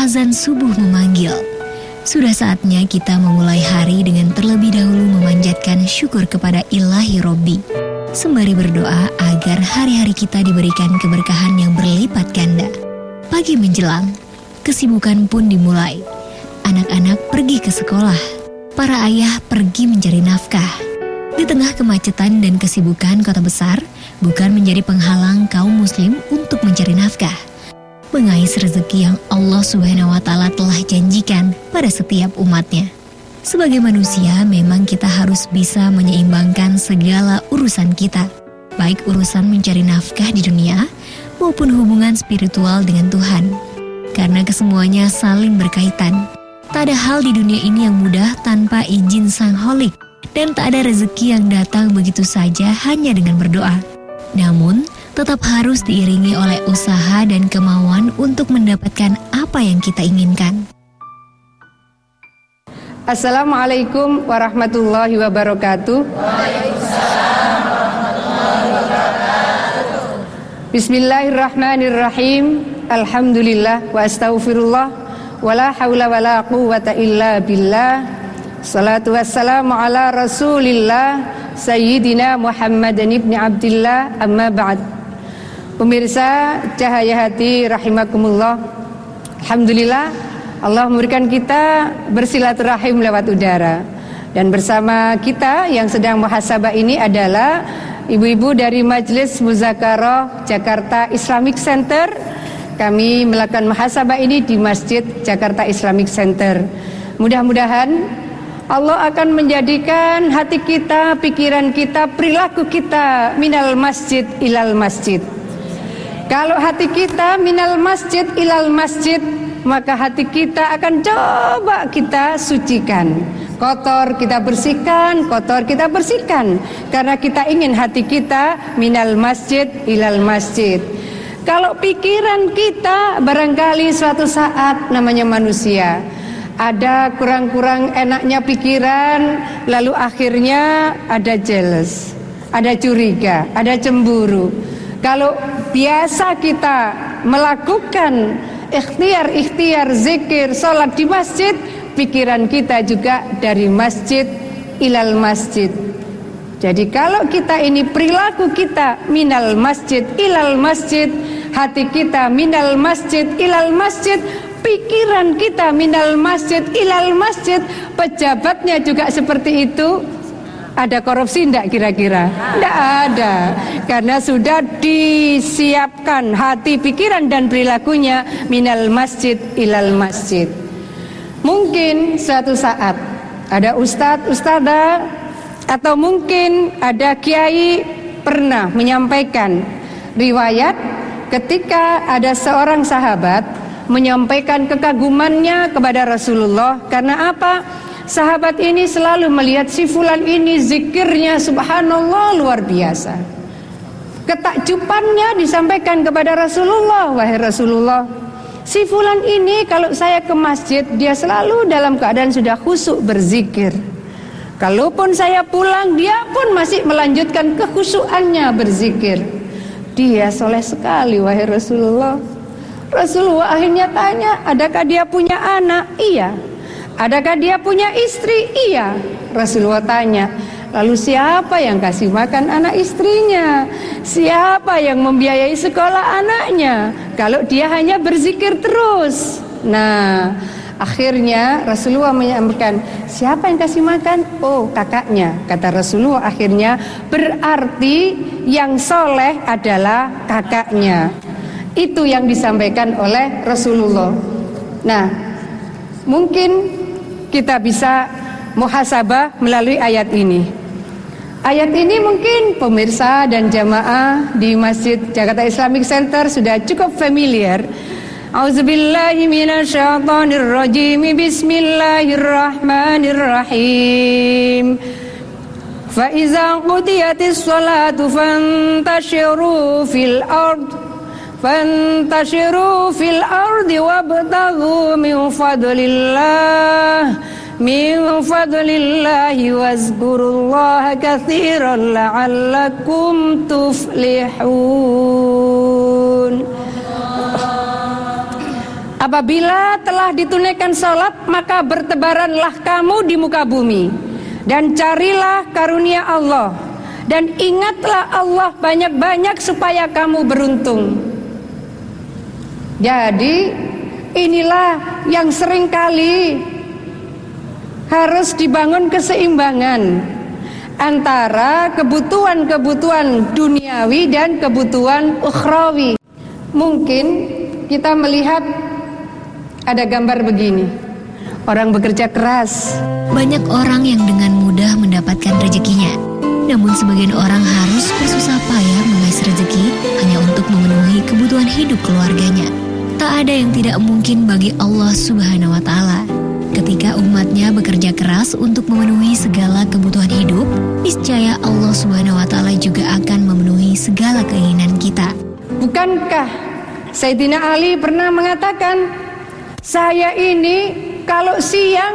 Azan subuh memanggil. Sudah saatnya kita memulai hari dengan terlebih dahulu memanjatkan syukur kepada ilahi Robbi. Sembari berdoa agar hari-hari kita diberikan keberkahan yang berlipat ganda. Pagi menjelang, kesibukan pun dimulai. Anak-anak pergi ke sekolah. Para ayah pergi mencari nafkah. Di tengah kemacetan dan kesibukan kota besar, bukan menjadi penghalang kaum muslim untuk mencari nafkah mengais rezeki yang Allah Subhanahu wa taala telah janjikan pada setiap umatnya. Sebagai manusia, memang kita harus bisa menyeimbangkan segala urusan kita, baik urusan mencari nafkah di dunia maupun hubungan spiritual dengan Tuhan. Karena kesemuanya saling berkaitan. Tak ada hal di dunia ini yang mudah tanpa izin Sang Holik dan tak ada rezeki yang datang begitu saja hanya dengan berdoa. Namun, tetap harus diiringi oleh usaha dan kemauan untuk mendapatkan apa yang kita inginkan. Assalamualaikum warahmatullahi wabarakatuh. Bismillahirrahmanirrahim. Alhamdulillah wa astaghfirullah wa la haula wa la illa billah. Salatu wassalamu ala Rasulillah Sayyidina Muhammadin ibn Abdullah amma ba'd. Pemirsa Cahaya Hati rahimakumullah. Alhamdulillah Allah memberikan kita bersilaturahim lewat udara. Dan bersama kita yang sedang muhasabah ini adalah ibu-ibu dari Majelis Muzakarah Jakarta Islamic Center. Kami melakukan muhasabah ini di Masjid Jakarta Islamic Center. Mudah-mudahan Allah akan menjadikan hati kita, pikiran kita, perilaku kita minal masjid ilal masjid. Kalau hati kita minal masjid ilal masjid Maka hati kita akan coba kita sucikan. Kotor kita bersihkan, kotor kita bersihkan. Karena kita ingin hati kita minal masjid ilal masjid. Kalau pikiran kita barangkali suatu saat namanya manusia Ada kurang-kurang enaknya pikiran Lalu akhirnya ada jealous Ada curiga, ada cemburu. Kalau biasa kita melakukan ikhtiar-ikhtiar zikir, sholat di masjid, pikiran kita juga dari masjid ilal masjid. Jadi kalau kita ini perilaku kita minal masjid ilal masjid, hati kita minal masjid ilal masjid, pikiran kita minal masjid ilal masjid, pejabatnya juga seperti itu, ada korupsi tidak kira-kira? Tidak ada Karena sudah disiapkan hati, pikiran dan perilakunya Minal masjid ilal masjid Mungkin suatu saat Ada ustadz, ustadzah Atau mungkin ada kiai pernah menyampaikan Riwayat ketika ada seorang sahabat Menyampaikan kekagumannya kepada Rasulullah Karena apa? Sahabat ini selalu melihat si fulan ini zikirnya subhanallah luar biasa. Ketakjubannya disampaikan kepada Rasulullah, wahai Rasulullah. Si fulan ini kalau saya ke masjid dia selalu dalam keadaan sudah khusyuk berzikir. Kalaupun saya pulang dia pun masih melanjutkan kekhusyukannya berzikir. Dia soleh sekali wahai Rasulullah. Rasulullah akhirnya tanya, adakah dia punya anak? Iya. Adakah dia punya istri? Iya. Rasulullah tanya. Lalu siapa yang kasih makan anak istrinya? Siapa yang membiayai sekolah anaknya? Kalau dia hanya berzikir terus. Nah, akhirnya Rasulullah menyampaikan, siapa yang kasih makan? Oh, kakaknya. Kata Rasulullah akhirnya, berarti yang soleh adalah kakaknya. Itu yang disampaikan oleh Rasulullah. Nah, mungkin kita bisa muhasabah melalui ayat ini. Ayat ini mungkin pemirsa dan jamaah di Masjid Jakarta Islamic Center sudah cukup familiar. Auzubillahi minasyaitonir rajim. Bismillahirrahmanirrahim. Fa iza qudiyatis salatu fantashiru fil ardh فانتشروا في الأرض وابتغوا من فضل الله من فضل الله واذكروا الله كثيرا لعلكم تفلحون Apabila telah ditunaikan sholat Maka bertebaranlah kamu di muka bumi Dan carilah karunia Allah Dan ingatlah Allah banyak-banyak supaya kamu beruntung Jadi inilah yang sering kali harus dibangun keseimbangan antara kebutuhan-kebutuhan duniawi dan kebutuhan ukhrawi. Mungkin kita melihat ada gambar begini. Orang bekerja keras. Banyak orang yang dengan mudah mendapatkan rezekinya. Namun sebagian orang harus bersusah payah mengais rezeki hanya untuk memenuhi kebutuhan hidup keluarganya. Tak ada yang tidak mungkin bagi Allah Subhanahu wa taala. Ketika umatnya bekerja keras untuk memenuhi segala kebutuhan hidup, niscaya Allah Subhanahu wa taala juga akan memenuhi segala keinginan kita. Bukankah Sayyidina Ali pernah mengatakan, "Saya ini kalau siang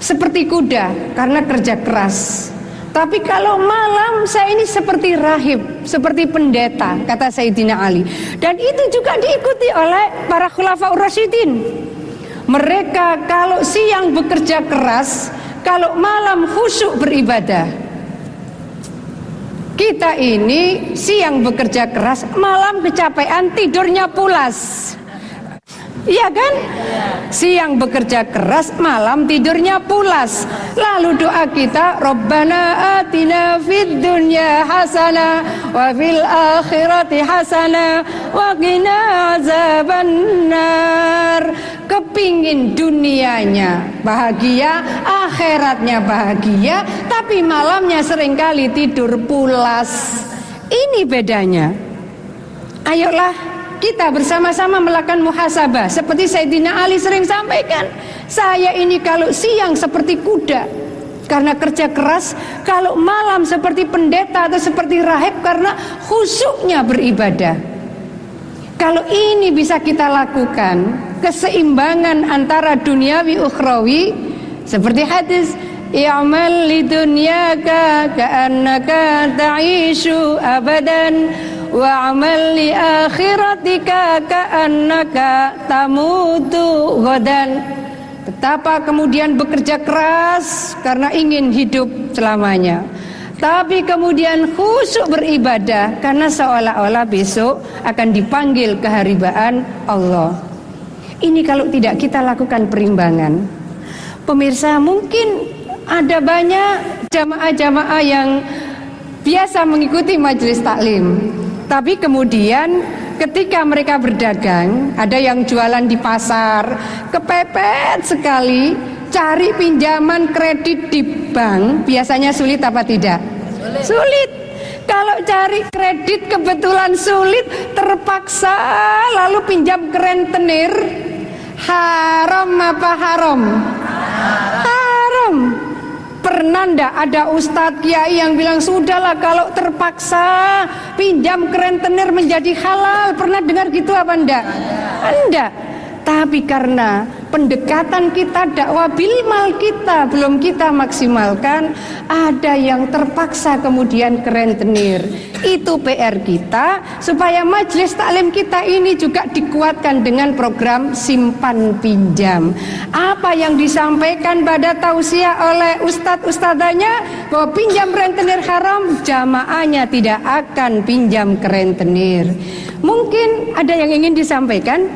seperti kuda karena kerja keras. Tapi kalau malam saya ini seperti rahib, seperti pendeta," kata Sayyidina Ali. Dan itu juga diikuti oleh para khulafaur rasyidin. Mereka kalau siang bekerja keras, kalau malam khusyuk beribadah. Kita ini siang bekerja keras, malam kecapean, tidurnya pulas. Iya kan? Siang bekerja keras, malam tidurnya pulas. Lalu doa kita, Rabbana atina fid dunya hasana wa fil akhirati hasana wa qina azabannar. Kepingin dunianya bahagia, akhiratnya bahagia, tapi malamnya sering kali tidur pulas. Ini bedanya. Ayolah kita bersama-sama melakukan muhasabah. Seperti Sayyidina Ali sering sampaikan saya ini kalau siang seperti kuda karena kerja keras kalau malam seperti pendeta atau seperti rahib karena khusyuknya beribadah. Kalau ini bisa kita lakukan keseimbangan antara duniawi ukhrawi seperti hadis i'mal lidunyaka ka'annaka ta'ishu abadan li akhiratika ka'annaka tamutu godan Betapa kemudian bekerja keras karena ingin hidup selamanya tapi kemudian khusyuk beribadah karena seolah-olah besok akan dipanggil keharibaan Allah. Ini kalau tidak kita lakukan perimbangan. Pemirsa mungkin ada banyak jamaah-jamaah yang biasa mengikuti majelis taklim tapi kemudian ketika mereka berdagang, ada yang jualan di pasar, kepepet sekali, cari pinjaman kredit di bank, biasanya sulit apa tidak? Sulit. sulit. Kalau cari kredit kebetulan sulit, terpaksa lalu pinjam ke rentenir, haram apa haram? Haram. Pernah ndak ada ustadz kiai yang bilang sudahlah kalau terpaksa pinjam ke rentenir menjadi halal. Pernah dengar gitu apa ndak? Enggak. Tapi karena pendekatan kita dakwah bilmal kita belum kita maksimalkan, ada yang terpaksa kemudian keren tenir. Itu PR kita supaya majelis taklim kita ini juga dikuatkan dengan program simpan pinjam. Apa yang disampaikan pada tausiah oleh ustadz ustadanya bahwa pinjam rentenir haram, jamaahnya tidak akan pinjam ke rentenir. Mungkin ada yang ingin disampaikan?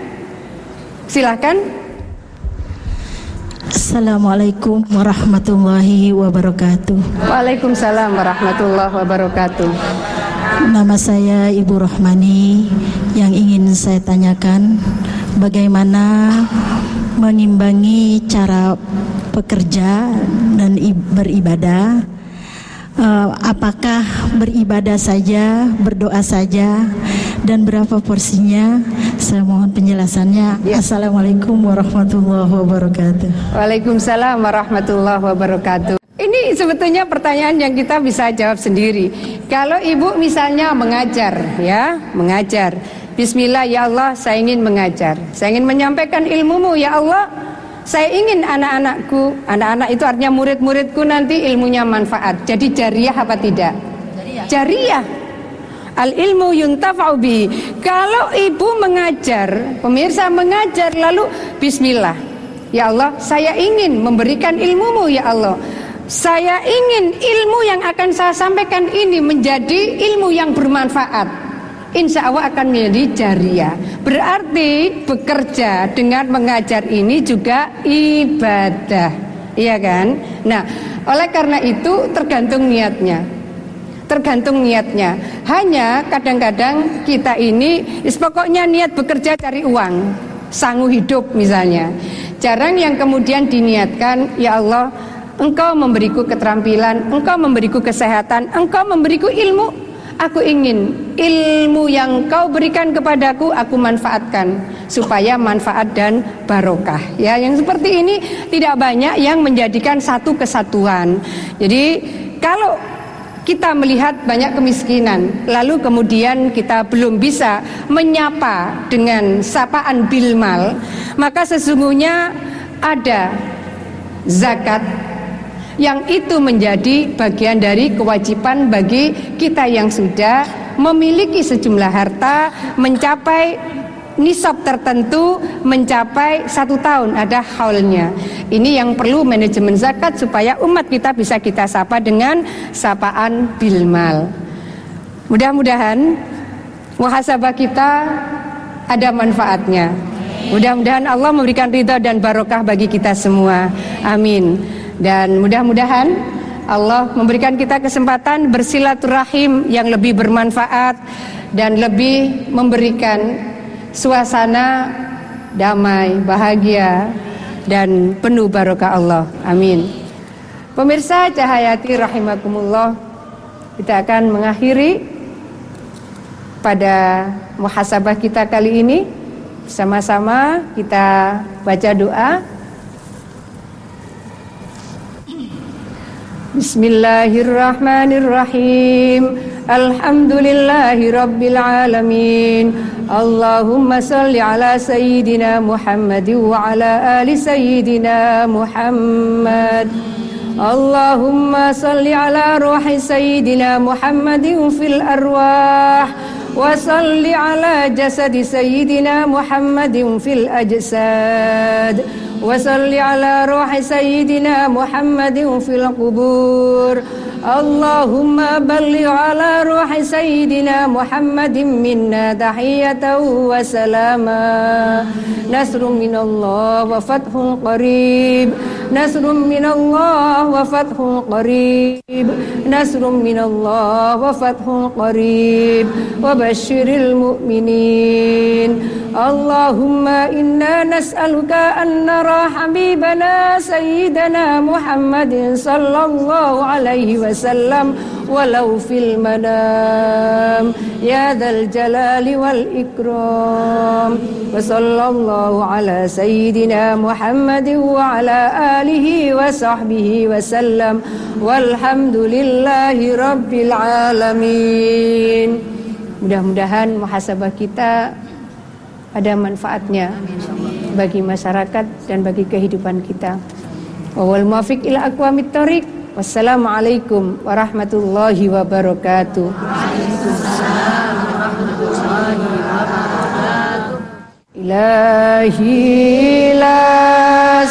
Silahkan. Assalamualaikum warahmatullahi wabarakatuh. Waalaikumsalam warahmatullahi wabarakatuh. Nama saya Ibu Rohmani. Yang ingin saya tanyakan, bagaimana mengimbangi cara bekerja dan beribadah? Uh, apakah beribadah saja, berdoa saja, dan berapa porsinya? Saya mohon penjelasannya. Ya. Assalamualaikum warahmatullahi wabarakatuh. Waalaikumsalam warahmatullahi wabarakatuh. Ini sebetulnya pertanyaan yang kita bisa jawab sendiri. Kalau ibu misalnya mengajar, ya, mengajar. Bismillah ya Allah, saya ingin mengajar. Saya ingin menyampaikan ilmumu ya Allah. Saya ingin anak-anakku, anak-anak itu artinya murid-muridku nanti ilmunya manfaat. Jadi jariah apa tidak? Jariah. jariah Al ilmu yuntafa'u bi. Kalau ibu mengajar, pemirsa mengajar lalu bismillah. Ya Allah, saya ingin memberikan ilmumu ya Allah. Saya ingin ilmu yang akan saya sampaikan ini menjadi ilmu yang bermanfaat. Insya Allah akan menjadi jariah. Berarti bekerja dengan mengajar ini juga ibadah. Iya kan? Nah, oleh karena itu tergantung niatnya tergantung niatnya. Hanya kadang-kadang kita ini, pokoknya niat bekerja cari uang, sanggup hidup misalnya. Jarang yang kemudian diniatkan, ya Allah, Engkau memberiku keterampilan, Engkau memberiku kesehatan, Engkau memberiku ilmu. Aku ingin ilmu yang kau berikan kepadaku aku manfaatkan supaya manfaat dan barokah. Ya, yang seperti ini tidak banyak yang menjadikan satu kesatuan. Jadi kalau kita melihat banyak kemiskinan, lalu kemudian kita belum bisa menyapa dengan sapaan bilmal, maka sesungguhnya ada zakat yang itu menjadi bagian dari kewajiban bagi kita yang sudah memiliki sejumlah harta mencapai nisab tertentu mencapai satu tahun ada haulnya. Ini yang perlu manajemen zakat supaya umat kita bisa kita sapa dengan sapaan bilmal. Mudah-mudahan muhasabah kita ada manfaatnya. Mudah-mudahan Allah memberikan ridha dan barokah bagi kita semua. Amin. Dan mudah-mudahan Allah memberikan kita kesempatan bersilaturahim yang lebih bermanfaat dan lebih memberikan suasana damai, bahagia dan penuh barokah Allah. Amin. Pemirsa Cahayati rahimakumullah, kita akan mengakhiri pada muhasabah kita kali ini sama-sama kita baca doa. Bismillahirrahmanirrahim. Alhamdulillahi rabbil alamin. اللهم صل على سيدنا محمد وعلى آل سيدنا محمد اللهم صل على روح سيدنا محمد في الأرواح وصل على جسد سيدنا محمد في الأجساد وصل على روح سيدنا محمد في القبور اللهم بلغ على روح سيدنا محمد منا تحية وسلاما. نصر من الله وفتح قريب. نصر من الله وفتح قريب. نصر من الله وفتح قريب. وبشر المؤمنين. اللهم إنا نسألك أن نرى حبيبنا سيدنا محمد صلى الله عليه وسلم ولو في المنام. يا ذا الجلال والإكرام. وصلى الله على سيدنا محمد وعلى آله وصحبه وسلم. والحمد لله رب العالمين. Mudah-mudahan muhasabah kita ada manfaatnya bagi masyarakat dan bagi kehidupan kita. Wal muwafiq ila aqwamit. Wassalamualaikum warahmatullahi wabarakatuh. Ilahi las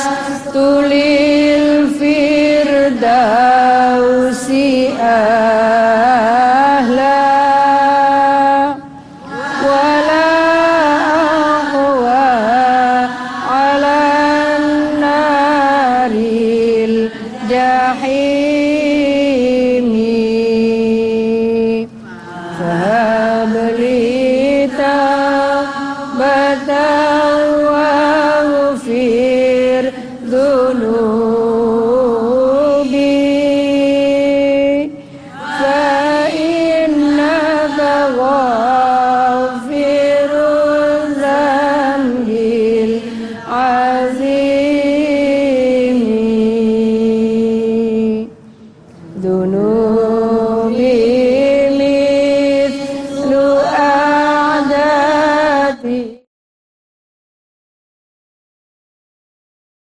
tulil firdausi Dunu